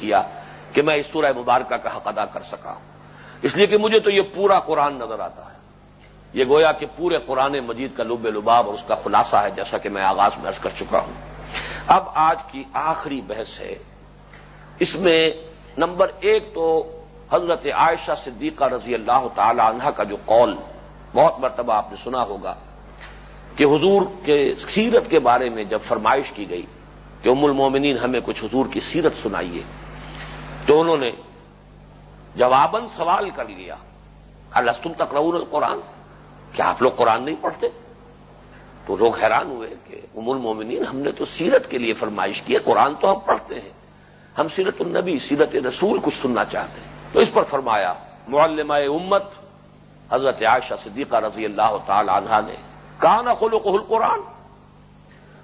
کیا کہ میں اس سورہ مبارکہ کا حق ادا کر سکا اس لیے کہ مجھے تو یہ پورا قرآن نظر آتا ہے۔ یہ گویا کہ پورے قرآن مجید کا لب لباب اور اس کا خلاصہ ہے جیسا کہ میں آغاز میں عرض کر چکا ہوں۔ اب آج کی آخری بحث ہے۔ اس میں نمبر ایک تو حضرت عائشہ صدیقہ رضی اللہ تعالی عنہ کا جو قول، بہت مرتبہ آپ نے سنا ہوگا کہ حضور کے سیرت کے بارے میں جب فرمائش کی گئی کہ ام المومنین ہمیں کچھ حضور کی سیرت سنائیے تو انہوں نے جواباً سوال کر لیا۔ السطم تقرون القرآن؟ کیا آپ لوگ قرآن نہیں پڑھتے؟ تو لوگ حیران ہوئے کہ ام المومنین، ہم نے تو سیرت کے لیے فرمائش کی ہے، قرآن تو ہم پڑھتے ہیں۔ ہم سیرت النبی، سیرت رسول کچھ سننا چاہتے ہیں۔ تو اس پر فرمایا، معلمہ امت، حضرت عائشہ صدیقہ رضی اللہ تعالی عنہ نے کہا نہ خلو قل قرآن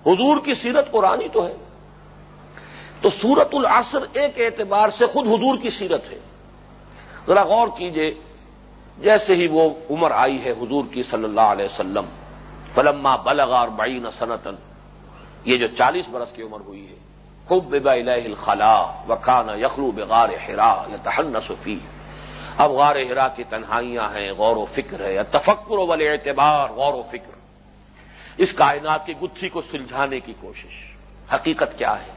حضور کی سیرت قرآن ہی تو ہے۔ تو سورت العصر ایک اعتبار سے خود حضور کی سیرت ہے۔ ذرا غور کیجیے، جیسے ہی وہ عمر آئی ہے حضور کی صلی اللہ علیہ وسلم، فلما بلغا اور بعین صنعتن یہ جو چالیس برس کی عمر ہوئی ہے خوب ببا الخلا وکان یخلو بغار ہرا یا تہن صفی اب غار ہرا کی تنہائیاں ہیں، غور و فکر ہے یا تفکر والے اعتبار غور و فکر۔ اس کائنات کی گتھی کو سلجھانے کی کوشش۔ حقیقت کیا ہے؟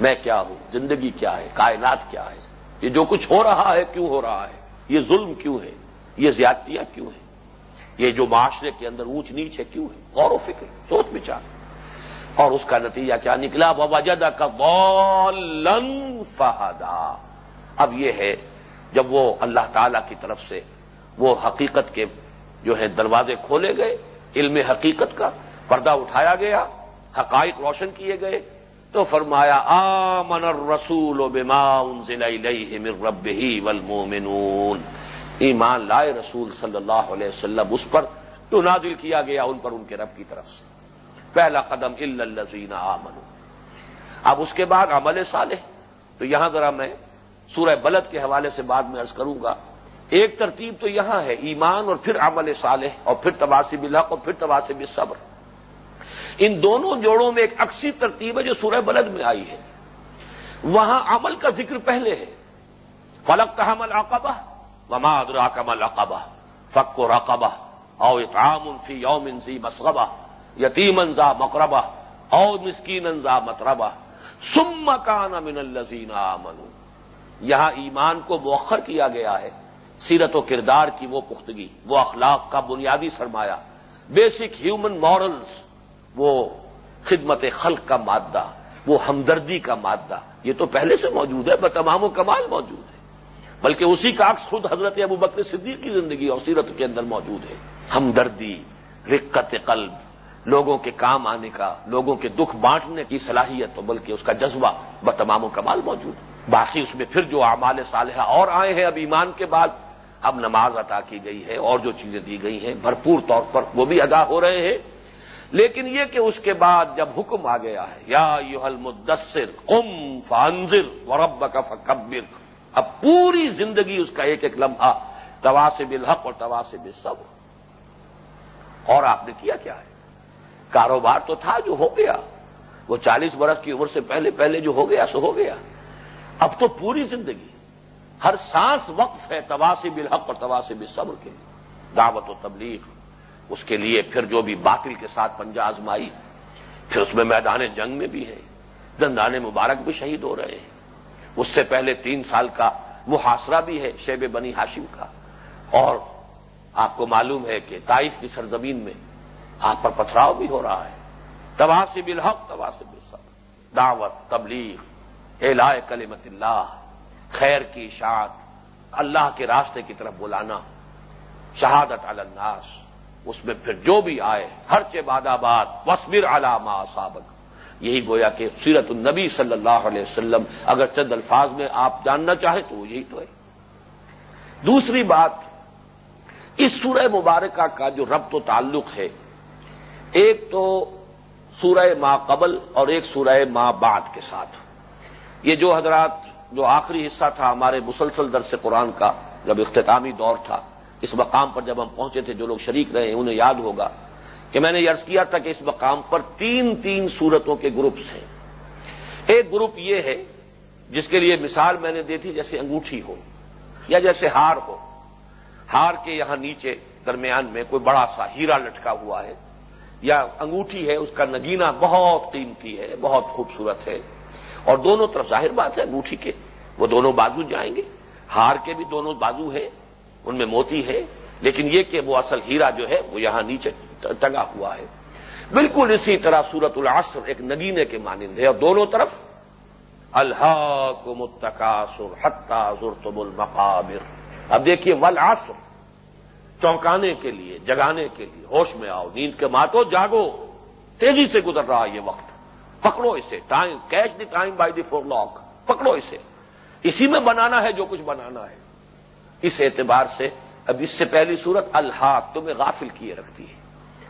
میں کیا ہوں؟ زندگی کیا ہے؟ کائنات کیا ہے؟ یہ جو کچھ ہو رہا ہے کیوں ہو رہا ہے؟ یہ ظلم کیوں ہے؟ یہ زیادتیاں کیوں ہیں؟ یہ جو معاشرے کے اندر اونچ نیچ ہے کیوں ہے غور و فکر، سوچ بچار۔ اور اس کا نتیجہ کیا نکلا؟ وجد کا بولن فہدا۔ اب یہ ہے، جب وہ اللہ تعالی کی طرف سے وہ حقیقت کے جو ہے دروازے کھولے گئے، علم حقیقت کا پردہ اٹھایا گیا، حقائق روشن کیے گئے تو فرمایا، آمن الرسول و بما انزل الیہ من ربہ والمومنون ایمان لائے رسول صلی اللہ علیہ وسلم، اس پر تو نازل کیا گیا ان پر ان کے رب کی طرف سے. پہلا قدم الزین آمن اب اس کے بعد عمل صالح. تو یہاں ذرا میں سورہ بلد کے حوالے سے بعد میں ارض کروں گا. ایک ترتیب تو یہاں ہے، ایمان اور پھر عمل صالح اور پھر تباسی الحق اور پھر تباسی صبر ان دونوں جوڑوں میں ایک اکثر ترتیب ہے جو سورہ بلد میں آئی ہے۔ وہاں عمل کا ذکر پہلے ہے۔ فلک تحمل عقبہ وما ادراکم العقبہ فک و رقبہ او اطعام فی یوم ذی مسغبہ یتیم انزا مقربہ او مسکین انزا متربہ سم کان من الزین آمن یہاں ایمان کو مؤخر کیا گیا ہے۔ سیرت و کردار کی وہ پختگی، وہ اخلاق کا بنیادی سرمایہ۔ بیسک ہیومن مورلز وہ خدمت خلق کا مادہ، وہ ہمدردی کا مادہ۔ یہ تو پہلے سے موجود ہے بتمام و کمال موجود ہے۔ بلکہ اسی کا عکس خود حضرت ابو بکر صدیق کی زندگی اور سیرت کے اندر موجود ہے۔ ہمدردی، رقت قلب، لوگوں کے کام آنے کا، لوگوں کے دکھ بانٹنے کی صلاحیت تو بلکہ اس کا جذبہ بتمام و کمال موجود ہے۔ باقی اس میں پھر جو اعمال صالحہ اور آئے ہیں اب ایمان کے بعد، اب نماز عطا کی گئی ہے اور جو چیزیں دی گئی ہیں، بھرپور طور پر وہ بھی ادا ہو رہے ہیں۔ لیکن یہ کہ اس کے بعد جب حکم آ گیا ہے، یا یو المدثر قم فانزر ورب کا فکبر، اب پوری زندگی اس کا ایک ایک لمحہ تواسب الحق اور تواسب صبر اور آپ نے کیا کیا ہے؟ کاروبار تو تھا جو ہو گیا، وہ چالیس برس کی عمر سے پہلے پہلے جو ہو گیا سو ہو گیا۔ اب تو پوری زندگی ہر سانس وقف ہے تواسب الحق اور تواسب صبر کے دعوت و تبلیغ۔ اس کے لیے پھر جو بھی باطل کے ساتھ پنجہ آزمائی، پھر اس میں میدان جنگ میں بھی ہے دندان مبارک بھی شہید ہو رہے ہیں۔ اس سے پہلے تین سال کا محاصرہ بھی ہے شیب بنی ہاشم کا۔ اور آپ کو معلوم ہے کہ تائف کی سرزمین میں آپ پر پتھراؤ بھی ہو رہا ہے۔ تواسب الحق، تواسب الصبر۔ دعوت، تبلیغ الا کلمت اللہ۔ خیر کی اشاعت، اللہ کے راستے کی طرف بلانا۔ شہادت الناس۔ اس میں پھر جو بھی آئے، ہر چاد آباد وسبر علامہ سابق یہی گویا کہ سیرت النبی صلی اللہ علیہ وسلم، اگر چند الفاظ میں آپ جاننا چاہیں تو یہی تو ہے۔ دوسری بات، اس سورہ مبارکہ کا جو ربط و تعلق ہے، ایک تو سورہ ما قبل اور ایک سورہ ما بعد کے ساتھ۔ یہ جو حضرات، جو آخری حصہ تھا ہمارے مسلسل درس قرآن کا، جب اختتامی دور تھا اس مقام پر جب ہم پہنچے تھے، جو لوگ شریک رہے انہیں یاد ہوگا کہ میں نے یرز کیا تھا کہ اس مقام پر تین تین صورتوں کے گروپس ہیں۔ ایک گروپ یہ ہے، جس کے لیے مثال میں نے دی تھی، جیسے انگوٹھی ہو یا جیسے ہار ہو۔ ہار کے یہاں نیچے درمیان میں کوئی بڑا سا ہیرا لٹکا ہوا ہے یا انگوٹھی ہے، اس کا نگینا بہت قیمتی ہے، بہت خوبصورت ہے۔ اور دونوں طرف ظاہر بات ہے، انگوٹھی کے وہ دونوں بازو جائیں گے، ہار کے بھی دونوں بازو ہیں۔ ان میں موتی ہے، لیکن یہ کہ وہ اصل ہیرا جو ہے، وہ یہاں نیچے ٹنگا ہوا ہے۔ بالکل اسی طرح سورت العصر ایک نگینے کے مانند ہے، اور دونوں طرف اللہ کو متقاصر حتہ ضرتم المقابر۔ اب دیکھیے ولعصر چونکانے کے لیے، جگانے کے لیے، ہوش میں آؤ، نیند کے ماتو، جاگو۔ تیزی سے گزر رہا یہ وقت۔ پکڑو اسے، time, catch the time by the forelock. پکڑو اسے۔ اسی میں بنانا ہے جو کچھ بنانا ہے۔ اس اعتبار سے اب اس سے پہلی صورت الحاق تمہیں غافل کیے رکھتی ہے۔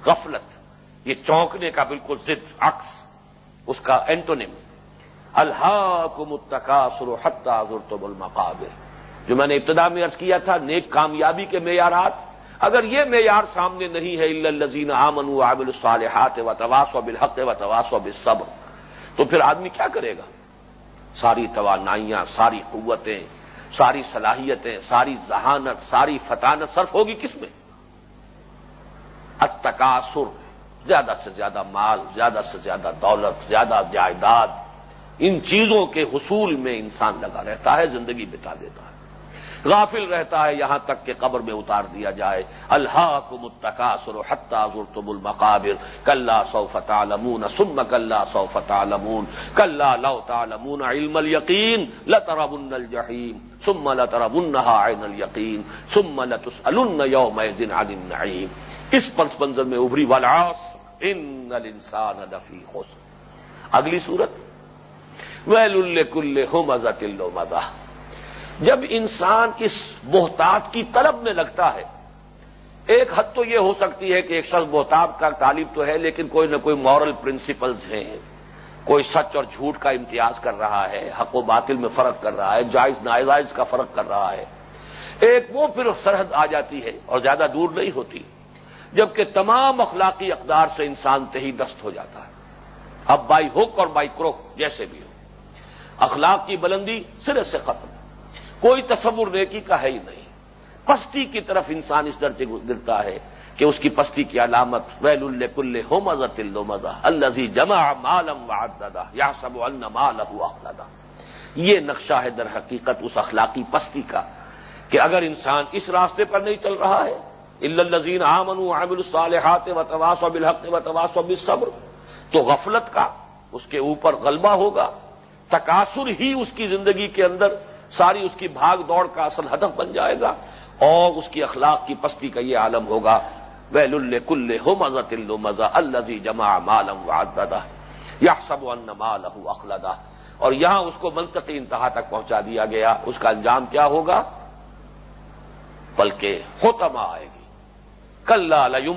غفلت، یہ چونکنے کا بالکل ضد عکس، اس کا اینٹونیم الحاق متقاصر حتہ ضرتب المقابر۔ جو میں نے ابتدا میں ارض کیا تھا، نیک کامیابی کے معیارات۔ اگر یہ معیار سامنے نہیں ہے الزین آمن عابل الصالحات و تواس و بالحق و تواس و بالصبر، تو پھر آدمی کیا کرے گا؟ ساری توانائیاں، ساری قوتیں ساری صلاحیتیں، ساری ذہانت، ساری فطانت صرف ہوگی کس میں؟ التکاثر، زیادہ سے زیادہ مال، زیادہ سے زیادہ دولت، زیادہ جائیداد، ان چیزوں کے حصول میں انسان لگا رہتا ہے، زندگی بتا دیتا ہے۔ غافل رہتا ہے یہاں تک کہ قبر میں اتار دیا جائے۔ اللہ کو متقاصر حتہ ضرتب المقابر۔ کلّا سوف تعلمون، ثم کلّا سوف تعلمون۔ کلّا لو تعلمون علم اليقین لتربن الجحیم۔ ثم لتربنها عین اليقین ثم لتسألن يومئذ عن النعیم۔ اس پس منظر میں ابری والعاص ان الانسان لفی خسر۔ اگلی صورت۔ ویل لکل ہمزۃ اللمزہ جب انسان اس بہتات کی طلب میں لگتا ہے، ایک حد تو یہ ہو سکتی ہے کہ ایک شخص بہتاب کا طالب تو ہے، لیکن کوئی نہ کوئی مورل پرنسپلز ہیں۔ کوئی سچ اور جھوٹ کا امتیاز کر رہا ہے، حق و باطل میں فرق کر رہا ہے، جائز ناجائز کا فرق کر رہا ہے۔ ایک وہ پھر سرحد آ جاتی ہے اور زیادہ دور نہیں ہوتی، جبکہ تمام اخلاقی اقدار سے انسان تہی دست ہو جاتا ہے۔ اب بائی ہوک اور بائی کروک جیسے بھی ہو۔ اخلاق کی بلندی سرے سے ختم۔ کوئی تصور نیکی کا ہے ہی نہیں۔ پستی کی طرف انسان اس درجے گرتا ہے کہ اس کی پستی کی علامت، ویل الکل ہو مزہ تلو مزہ الزی جمع مالم واد یا سب مال اخلدا یہ نقشہ ہے در حقیقت اس اخلاقی پستی کا کہ اگر انسان اس راستے پر نہیں چل رہا ہے الزین آمن عامل الصالحات و تواس و بالحق و تواس و صبر تو غفلت کا اس کے اوپر غلبہ ہوگا تقاصر ہی اس کی زندگی کے اندر ساری اس کی بھاگ دوڑ کا اصل ہدف بن جائے گا اور اس کی اخلاق کی پستی کا یہ عالم ہوگا۔ ویل کل ہو مزہ تلو مزہ الزی جمع مالم وادہ یا سب ان اخلدا اور یہاں اس کو منطقی انتہا تک پہنچا دیا گیا۔ اس کا انجام کیا ہوگا؟ بلکہ ہوتما آئے گی۔ کل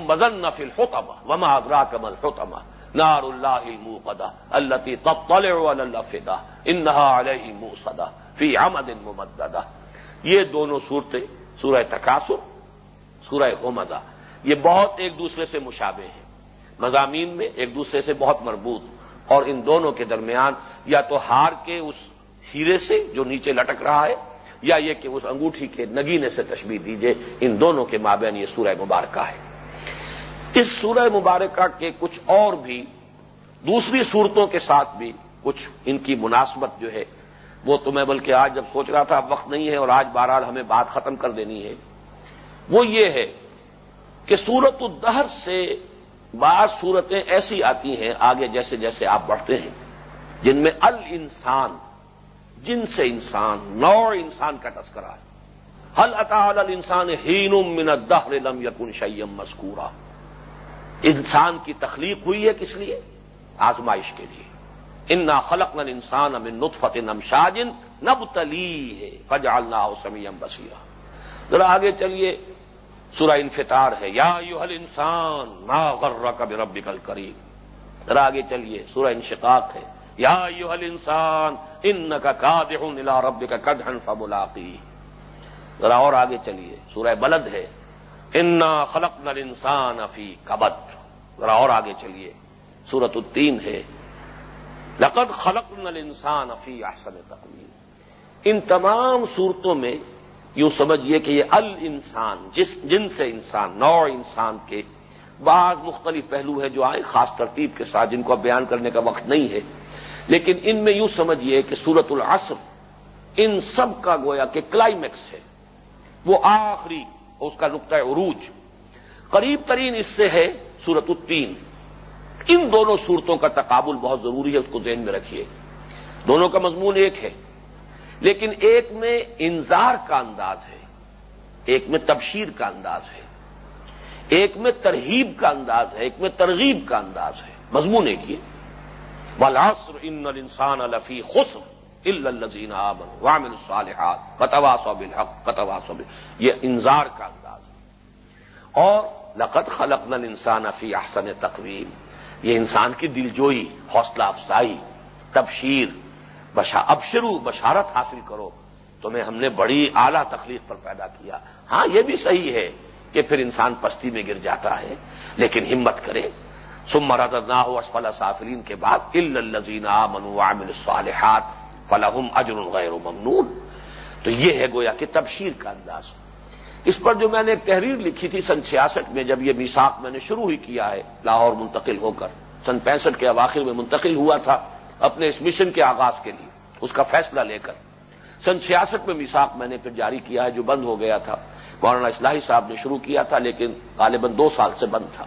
مزن نفل ہوتما وما اگرا کمل ہوتما نار اللہ موقدا اللہ تب تلے اللہ فدا انہا علیہ منہ فی آمد ممددہ۔ یہ دونوں صورتیں، سورہ تقاصر سورہ ہومدہ یہ بہت ایک دوسرے سے مشابہ ہیں۔ مضامین میں ایک دوسرے سے بہت مربوط۔ اور ان دونوں کے درمیان یا تو ہار کے اس ہیرے سے جو نیچے لٹک رہا ہے، یا یہ کہ اس انگوٹھی کے نگینے سے تشبیح دیجیے ان دونوں کے مابین یہ سورہ مبارکہ ہے۔ اس سورہ مبارکہ کے کچھ اور بھی، دوسری صورتوں کے ساتھ بھی کچھ ان کی مناسبت جو ہے وہ تو میں بلکہ آج جب سوچ رہا تھا اب وقت نہیں ہے اور آج بہرحال ہمیں بات ختم کر دینی ہے۔ وہ یہ ہے کہ سورت الدہر سے بعض صورتیں ایسی آتی ہیں آگے جیسے جیسے آپ بڑھتے ہیں، جن میں ال انسان جن سے انسان نو انسان کا تذکرہ ہے۔ حل اطال انسان ہین من دہر لم یقن شیم مذکورہ انسان کی تخلیق ہوئی ہے کس لیے؟ آزمائش کے لیے۔ انا خلق نل انسان امن نطفت نم شاجن نب تلی ہے فجالنا سمیم بسیرا ذرا آگے چلیے، سورہ انفطار ہے، یا یو انسان نا غر کب رب کل کریم ذرا آگے چلیے، سورہ انشقاق ہے، یا یو انسان ان کا کاد نلا رب کا کدھن فملاقی ذرا اور آگے چلیے، سورہ بلد ہے انا خلق نل انسان افی کبت ذرا اور آگے چلیے سورت التین ہے لقد خلق نل انسان احسن تقویم۔ ان تمام صورتوں میں یوں سمجھیے کہ یہ ال انسان جس، جن سے انسان نو انسان کے بعض مختلف پہلو ہیں جو آئے، خاص ترتیب کے ساتھ جن کو بیان کرنے کا وقت نہیں ہے۔ لیکن ان میں یوں سمجھیے کہ سورت العصر ان سب کا گویا کہ کلائمیکس ہے۔ وہ آخری، اس کا نقطۂ عروج۔ قریب ترین اس سے ہے سورت التین۔ ان دونوں صورتوں کا تقابل بہت ضروری ہے، اس کو ذہن میں رکھیے۔ دونوں کا مضمون ایک ہے، لیکن ایک میں انذار کا انداز ہے، ایک میں تبشیر کا انداز ہے، ایک میں ترہیب کا انداز ہے، ایک میں ترغیب کا انداز ہے۔ مضمون ایک یہ ولاسر ان انسان الفی خسر الزین وامن الصالحات قطوا صوب الحق قطوا صوب یہ انذار کا انداز ہے۔ اور لقت خلق نل انسان افی احسن تقویم۔ یہ انسان کی دلجوئی، حوصلہ افزائی، تبشیر، بشا، اب شروع، بشارت حاصل کرو۔ تمہیں ہم نے بڑی اعلی تخلیق پر پیدا کیا۔ ہاں یہ بھی صحیح ہے کہ پھر انسان پستی میں گر جاتا ہے، لیکن ہمت کرے۔ سم مراد نہ ہو اسفل سافرین کے بعد الزین منو عامل الصالحات فلاحم اجر غیر ممنون۔ تو یہ ہے گویا کہ تبشیر کا انداز۔ اس پر جو میں نے ایک تحریر لکھی تھی سن چھیاسٹھ میں، جب یہ میساک میں نے شروع ہی کیا ہے، لاہور منتقل ہو کر۔ سن پینسٹھ کے اواخر میں منتقل ہوا تھا اپنے اس مشن کے آغاز کے لیے، اس کا فیصلہ لے کر۔ سن چھیاسٹھ میں میساک میں نے پھر جاری کیا ہے، جو بند ہو گیا تھا۔ مولانا اصلاحی صاحب نے شروع کیا تھا، لیکن غالباً دو سال سے بند تھا۔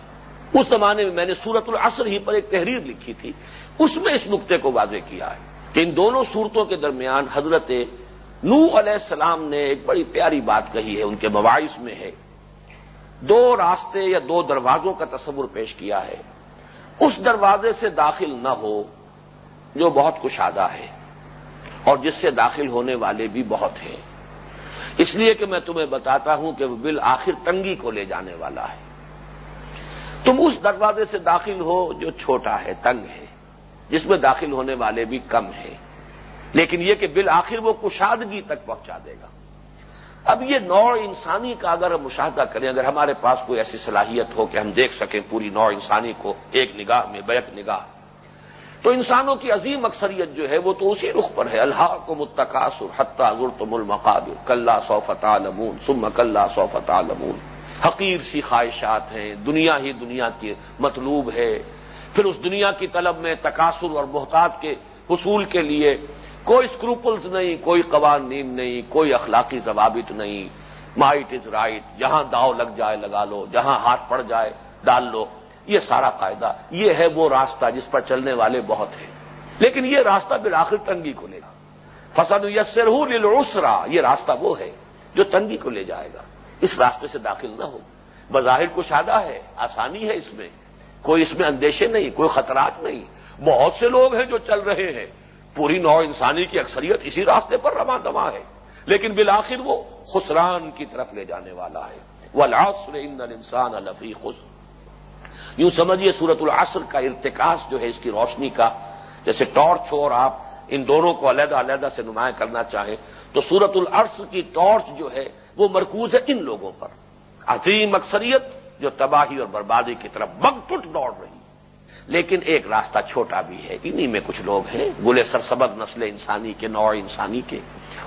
اس زمانے میں میں نے سورت العصر ہی پر ایک تحریر لکھی تھی۔ اس میں اس نقطے کو واضح کیا ہے کہ ان دونوں صورتوں کے درمیان حضرت نو علیہ السلام نے ایک بڑی پیاری بات کہی ہے، ان کے مواعث میں ہے۔ دو راستے یا دو دروازوں کا تصور پیش کیا ہے۔ اس دروازے سے داخل نہ ہو، جو بہت کشادہ ہے، اور جس سے داخل ہونے والے بھی بہت ہیں۔ اس لیے کہ میں تمہیں بتاتا ہوں کہ وہ بل آخر تنگی کو لے جانے والا ہے۔ تم اس دروازے سے داخل ہو جو چھوٹا ہے، تنگ ہے، جس میں داخل ہونے والے بھی کم ہیں۔ لیکن یہ کہ بالآخر وہ کشادگی تک پہنچا دے گا۔ اب یہ نوع انسانی کا اگر ہم مشاہدہ کریں، اگر ہمارے پاس کوئی ایسی صلاحیت ہو کہ ہم دیکھ سکیں پوری نوع انسانی کو ایک نگاہ میں، بیک نگاہ، تو انسانوں کی عظیم اکثریت جو ہے وہ تو اسی رخ پر ہے۔ اللہ کو متقاصر حتہ غرتم المقابر، کلّا صوفت عالمون سم کلّا صوفت عالمون حقیر سی خواہشات ہیں، دنیا ہی دنیا کی مطلوب ہے۔ پھر اس دنیا کی طلب میں تقاصر اور محتاط کے حصول کے لیے کوئی اسکروپلز نہیں، کوئی قوانین نہیں، کوئی اخلاقی ضوابط نہیں۔ مائٹ از رائٹ جہاں داؤ لگ جائے لگا لو، جہاں ہاتھ پڑ جائے ڈال لو۔ یہ سارا قاعدہ، یہ ہے وہ راستہ جس پر چلنے والے بہت ہیں۔ لیکن یہ راستہ بالآخر تنگی کو لے گا۔ فسن یسر للعسرا یہ راستہ وہ ہے جو تنگی کو لے جائے گا۔ اس راستے سے داخل نہ ہو۔ بظاہر کچھ آدھا ہے، آسانی ہے اس میں۔ کوئی اس میں اندیشے نہیں، کوئی خطرات نہیں۔ بہت سے لوگ ہیں جو چل رہے ہیں۔ پوری نو انسانی کی اکثریت اسی راستے پر رواں دما ہے۔ لیکن بالآخر وہ خسران کی طرف لے جانے والا ہے۔ وہ لاسر ان انسان الفی خسر۔ یوں سمجھیے سورت العصر کا ارتکاس جو ہے اس کی روشنی کا۔ جیسے ٹارچ ہو اور آپ ان دونوں کو علیحدہ علیحدہ سے نمایاں کرنا چاہیں، تو سورت العرص کی ٹارچ جو ہے وہ مرکوز ہے ان لوگوں پر۔ عظیم اکثریت جو تباہی اور بربادی کی طرف بگ ٹوٹ دوڑ رہی لیکن ایک راستہ چھوٹا بھی ہے۔ انہی میں کچھ لوگ ہیں گلے سرسبد نسل انسانی کے، نوع انسانی کے۔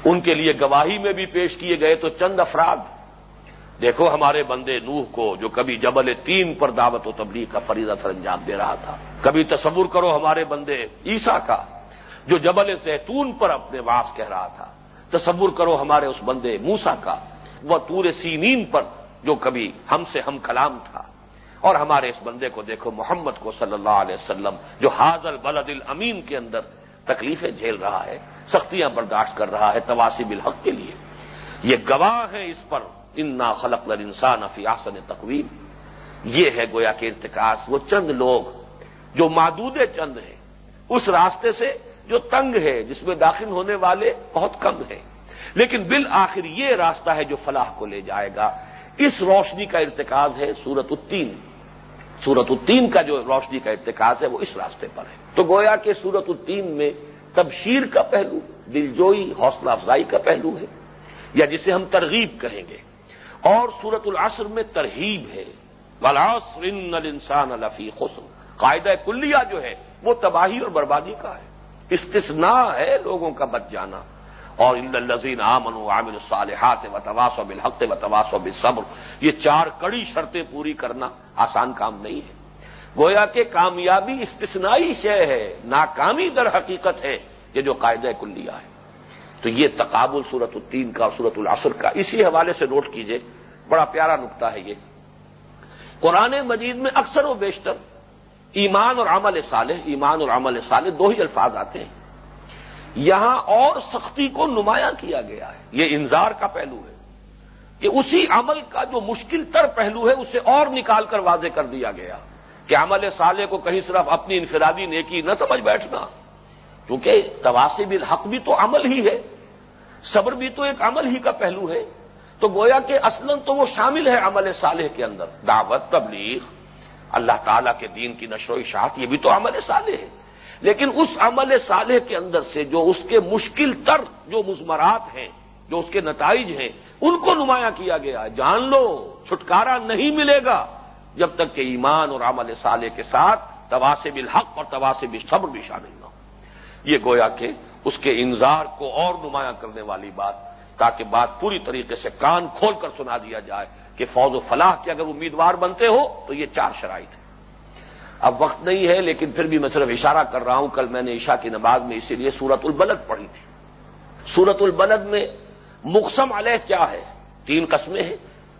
ان کے لیے گواہی میں بھی پیش کیے گئے تو چند افراد۔ دیکھو ہمارے بندے نوح کو، جو کبھی جبل تین پر دعوت و تبلیغ کا فریضہ سر انجام دے رہا تھا۔ کبھی تصور کرو ہمارے بندے عیسا کا، جو جبل زیتون پر اپنے واس کہہ رہا تھا۔ تصور کرو ہمارے اس بندے موسا کا، وہ تور سینین پر، جو کبھی ہم سے ہم کلام تھا۔ اور ہمارے اس بندے کو دیکھو، محمد کو صلی اللہ علیہ وسلم، جو حاضل بلد الامین کے اندر تکلیفیں جھیل رہا ہے، سختیاں برداشت کر رہا ہے تواسب الحق کے لیے۔ یہ گواہ ہیں اس پر، انا خلق لر انسان افی تقویم یہ ہے گویا کے ارتکاس وہ چند لوگ جو مادود چند ہیں، اس راستے سے جو تنگ ہے، جس میں داخل ہونے والے بہت کم ہیں۔ لیکن بالآخر یہ راستہ ہے جو فلاح کو لے جائے گا۔ اس روشنی کا ارتکاز ہے سورت التین۔ سورت التین کا جو روشنی کا ارتکاز ہے وہ اس راستے پر ہے۔ تو گویا کہ سورت التین میں تبشیر کا پہلو، دلجوئی، حوصلہ افزائی کا پہلو ہے، یا جسے ہم ترغیب کہیں گے۔ اور سورت العصر میں ترہیب ہے۔ انسان الفی خسر۔ قاعدہ کلیہ جو ہے وہ تباہی اور بربادی کا ہے۔ استثناء ہے لوگوں کا بچ جانا۔ اور ان الزین عامن عامل الصالحات و تواس و بالحق و تواس و بالصبر، یہ چار کڑی شرطیں پوری کرنا آسان کام نہیں ہے۔ گویا کہ کامیابی استثنائی شے ہے، ناکامی در حقیقت ہے، یہ جو قاعدہ کلیہ ہے۔ تو یہ تقابل صورت الدین کا صورت العصر کا، اسی حوالے سے نوٹ کیجیے، بڑا پیارا نقطہ ہے یہ۔ قرآن مجید میں اکثر و بیشتر ایمان اور عمل صالح، ایمان اور عمل صالح دو ہی الفاظ آتے ہیں۔ یہاں اور سختی کو نمایاں کیا گیا ہے۔ یہ انذار کا پہلو ہے۔ کہ اسی عمل کا جو مشکل تر پہلو ہے، اسے اور نکال کر واضح کر دیا گیا کہ عمل صالح کو کہیں صرف اپنی انفرادی نیکی نہ سمجھ بیٹھنا۔ کیونکہ تواسب الحق بھی تو عمل ہی ہے۔ صبر بھی تو ایک عمل ہی کا پہلو ہے۔ تو گویا کہ اصلاً تو وہ شامل ہے عمل صالح کے اندر۔ دعوت، تبلیغ، اللہ تعالی کے دین کی نشر و اشاعت، یہ بھی تو عمل صالح ہے۔ لیکن اس عمل صالح کے اندر سے جو اس کے مشکل تر جو مزمرات ہیں، جو اس کے نتائج ہیں، ان کو نمایاں کیا گیا۔ جان لو، چھٹکارا نہیں ملے گا جب تک کہ ایمان اور عمل صالح کے ساتھ تواسب الحق اور تواسب صبر بھی شامل نہ ہو۔ یہ گویا کہ اس کے انظار کو اور نمایاں کرنے والی بات، تاکہ بات پوری طریقے سے کان کھول کر سنا دیا جائے کہ فوج و فلاح کے اگر امیدوار بنتے ہو تو یہ چار شرائط ہیں۔ اب وقت نہیں ہے، لیکن پھر بھی میں صرف اشارہ کر رہا ہوں، کل میں نے عشاء کی نماز میں اسی لیے سورت البلد پڑھی تھی۔ سورت البلد میں مقسم علیہ کیا ہے؟ تین قسمیں ہیں۔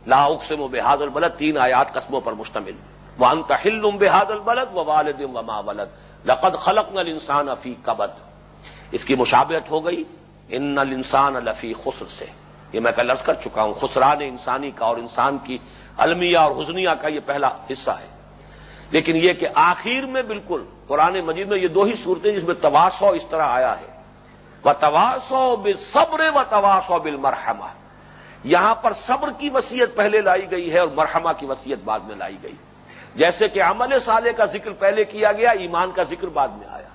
لا اقسم و بحاد البلد، تین آیات قسموں پر مشتمل۔ وہ انتہل بحاد البلد و والد و ما ولد۔ لقد خلق نل انسان افی کبد اس کی مشابت ہو گئی۔ ان نل انسان الفی خسر سے۔ یہ میں کل عرض کر چکا ہوں، خسران انسانی کا اور انسان کی المیہ اور حزنیہ کا یہ پہلا حصہ ہے۔ لیکن یہ کہ آخر میں بالکل قرآن مجید میں یہ دو ہی صورتیں جس میں تواسو اس طرح آیا ہے۔ وہ تواسو بل صبر و تواسو بل مرحمہ یہاں پر صبر کی وسیعت پہلے لائی گئی ہے اور مرحمہ کی وسیعت بعد میں لائی گئی۔ جیسے کہ عمل صالح کا ذکر پہلے کیا گیا، ایمان کا ذکر بعد میں آیا۔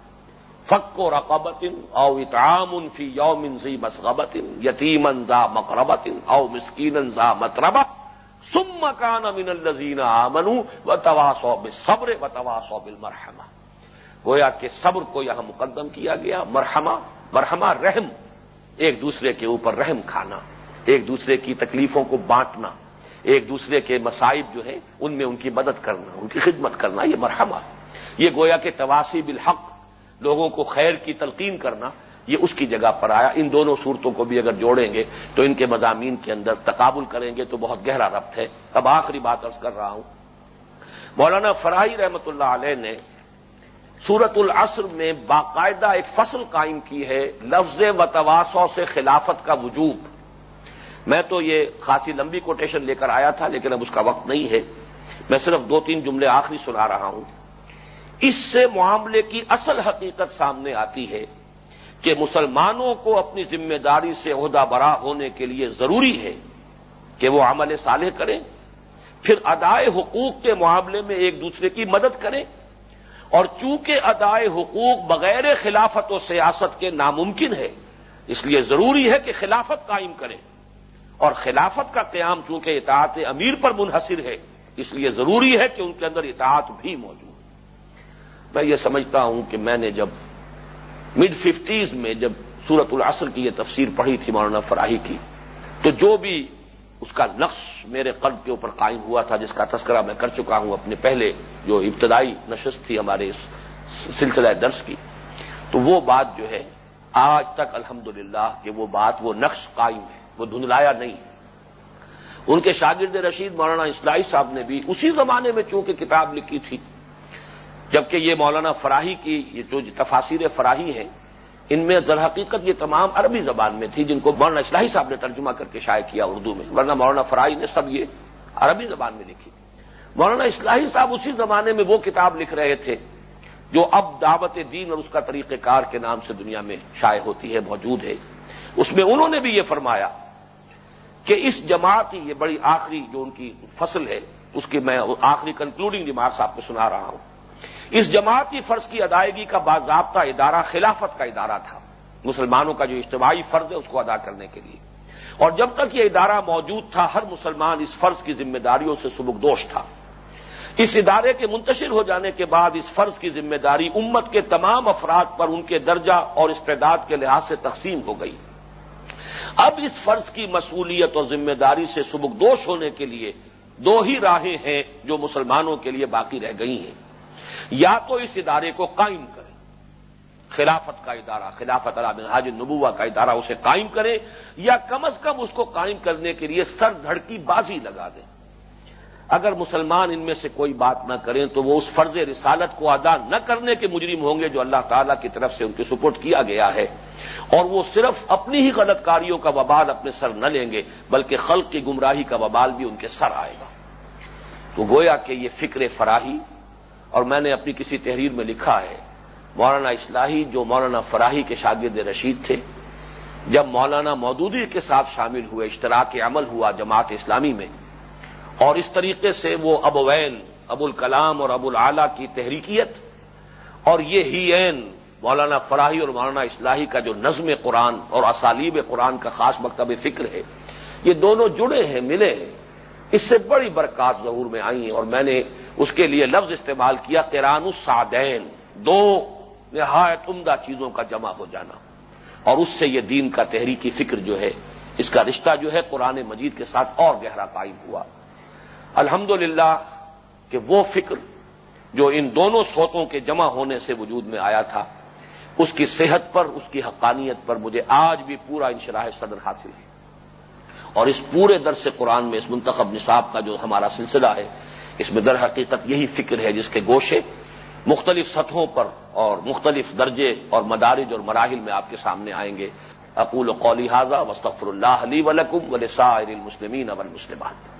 فک و رقبت او اطعام فی یوم زی مسغبت یتیمن ذا مقربت او مسکین ذا مطربہ سم مکان امن الزین آمن و تواسو صبر و تواسو مرحمہ گویا کہ صبر کو یہاں مقدم کیا گیا، مرحمہ مرحمہ رحم، ایک دوسرے کے اوپر رحم کھانا، ایک دوسرے کی تکلیفوں کو بانٹنا، ایک دوسرے کے مسائب جو ہیں، ان میں ان کی مدد کرنا، ان کی خدمت کرنا، یہ مرحمہ۔ یہ گویا کہ تواسی بالحق، لوگوں کو خیر کی تلقین کرنا یہ اس کی جگہ پر آیا۔ ان دونوں صورتوں کو بھی اگر جوڑیں گے تو ان کے مضامین کے اندر تقابل کریں گے تو بہت گہرا ربط ہے۔ اب آخری بات ارض کر رہا ہوں۔ مولانا فراہی رحمت اللہ علیہ نے سورت العصر میں باقاعدہ ایک فصل قائم کی ہے، لفظ و تواسو سے خلافت کا وجوب۔ میں تو یہ خاصی لمبی کوٹیشن لے کر آیا تھا، لیکن اب اس کا وقت نہیں ہے۔ میں صرف دو تین جملے آخری سنا رہا ہوں۔ اس سے معاملے کی اصل حقیقت سامنے آتی ہے۔ کہ مسلمانوں کو اپنی ذمہ داری سے عہدہ برا ہونے کے لیے ضروری ہے کہ وہ عمل صالح کریں، پھر ادائے حقوق کے معاملے میں ایک دوسرے کی مدد کریں، اور چونکہ ادائے حقوق بغیر خلافت و سیاست کے ناممکن ہے، اس لیے ضروری ہے کہ خلافت قائم کریں۔ اور خلافت کا قیام چونکہ اطاعت امیر پر منحصر ہے، اس لیے ضروری ہے کہ ان کے اندر اطاعت بھی موجود۔ میں یہ سمجھتا ہوں کہ میں نے جب مڈ ففٹیز میں جب سورت العصر کی یہ تفسیر پڑھی تھی مولانا فراہی کی، تو جو بھی اس کا نقش میرے قلب کے اوپر قائم ہوا تھا، جس کا تذکرہ میں کر چکا ہوں اپنے پہلے جو ابتدائی نشست تھی ہمارے اس سلسلہ درس کی، تو وہ بات جو ہے، آج تک الحمد کہ وہ بات، وہ نقش قائم ہے، وہ دھندلایا نہیں ہے۔ ان کے شاگرد رشید مولانا اسلائی صاحب نے بھی اسی زمانے میں چونکہ کتاب لکھی تھی جبکہ یہ مولانا فراہی کی یہ جو تفاصیر فراہی ہیں، ان میں در حقیقت یہ تمام عربی زبان میں تھی جن کو مولانا اسلحی صاحب نے ترجمہ کر کے شائع کیا اردو میں، ورنہ مولانا فراہی نے سب یہ عربی زبان میں لکھی۔ مولانا اسلحی صاحب اسی زمانے میں وہ کتاب لکھ رہے تھے جو اب دعوت دین اور اس کا طریقہ کار کے نام سے دنیا میں شائع ہوتی ہے، موجود ہے۔ اس میں انہوں نے بھی یہ فرمایا کہ اس جماعت کی یہ بڑی آخری جو ان کی فصل ہے، اس کی میں آخری کنکلوڈنگ ریمارکس آپ کو سنا رہا ہوں۔ اس جماعتی فرض کی ادائیگی کا باضابطہ ادارہ خلافت کا ادارہ تھا، مسلمانوں کا جو اجتماعی فرض ہے اس کو ادا کرنے کے لیے۔ اور جب تک یہ ادارہ موجود تھا، ہر مسلمان اس فرض کی ذمہ داریوں سے سبکدوش تھا۔ اس ادارے کے منتشر ہو جانے کے بعد اس فرض کی ذمہ داری امت کے تمام افراد پر ان کے درجہ اور استعداد کے لحاظ سے تقسیم ہو گئی۔ اب اس فرض کی مصولیت اور ذمہ داری سے سبکدوش ہونے کے لیے دو ہی راہیں ہیں جو مسلمانوں کے لیے باقی رہ گئی ہیں۔ یا تو اس ادارے کو قائم کریں خلافت کا ادارہ، خلافت علام حاج نبوا کا ادارہ اسے قائم کرے یا کم از کم اس کو قائم کرنے کے لیے سر دھڑکی بازی لگا دیں اگر مسلمان ان میں سے کوئی بات نہ کریں تو وہ اس فرض رسالت کو ادا نہ کرنے کے مجرم ہوں گے جو اللہ تعالی کی طرف سے ان کے سپورٹ کیا گیا ہے۔ اور وہ صرف اپنی ہی غلط کاریوں کا وبال اپنے سر نہ لیں گے، بلکہ خلق کی گمراہی کا وبال بھی ان کے سر آئے گا۔ تو گویا کہ یہ فکر فراہی اور میں نے اپنی کسی تحریر میں لکھا ہے، مولانا اصلاحی جو مولانا فراہی کے شاگرد رشید تھے، جب مولانا مودودی کے ساتھ شامل ہوئے، اشتراک عمل ہوا جماعت اسلامی میں، اور اس طریقے سے وہ ابوین ابو الکلام اور ابو العلا کی تحریکیت، اور یہ ہی این مولانا فراہی اور مولانا اصلاحی کا جو نظم قرآن اور اسالیب قرآن کا خاص مکتب فکر ہے، یہ دونوں جڑے ہیں، ملے ہیں۔ اس سے بڑی برکات ظہور میں آئی اور میں نے اس کے لیے لفظ استعمال کیا، قرآن السعدین، دو نہایت عمدہ چیزوں کا جمع ہو جانا۔ اور اس سے یہ دین کا تحریکی فکر جو ہے، اس کا رشتہ جو ہے، قرآن مجید کے ساتھ اور گہرا قائم ہوا۔ الحمد کہ وہ فکر جو ان دونوں سوتوں کے جمع ہونے سے وجود میں آیا تھا، اس کی صحت پر، اس کی حقانیت پر مجھے آج بھی پورا انشراح صدر حاصل ہے۔ اور اس پورے درس قرآن میں اس منتخب نصاب کا جو ہمارا سلسلہ ہے، اس میں در حقیقت یہی فکر ہے جس کے گوشے مختلف سطحوں پر اور مختلف درجے اور مدارج اور مراحل میں آپ کے سامنے آئیں گے۔ اقول و قولی حاضہ وسطفر اللہ علی ولکم ولسائر المسلمین والمسلمات۔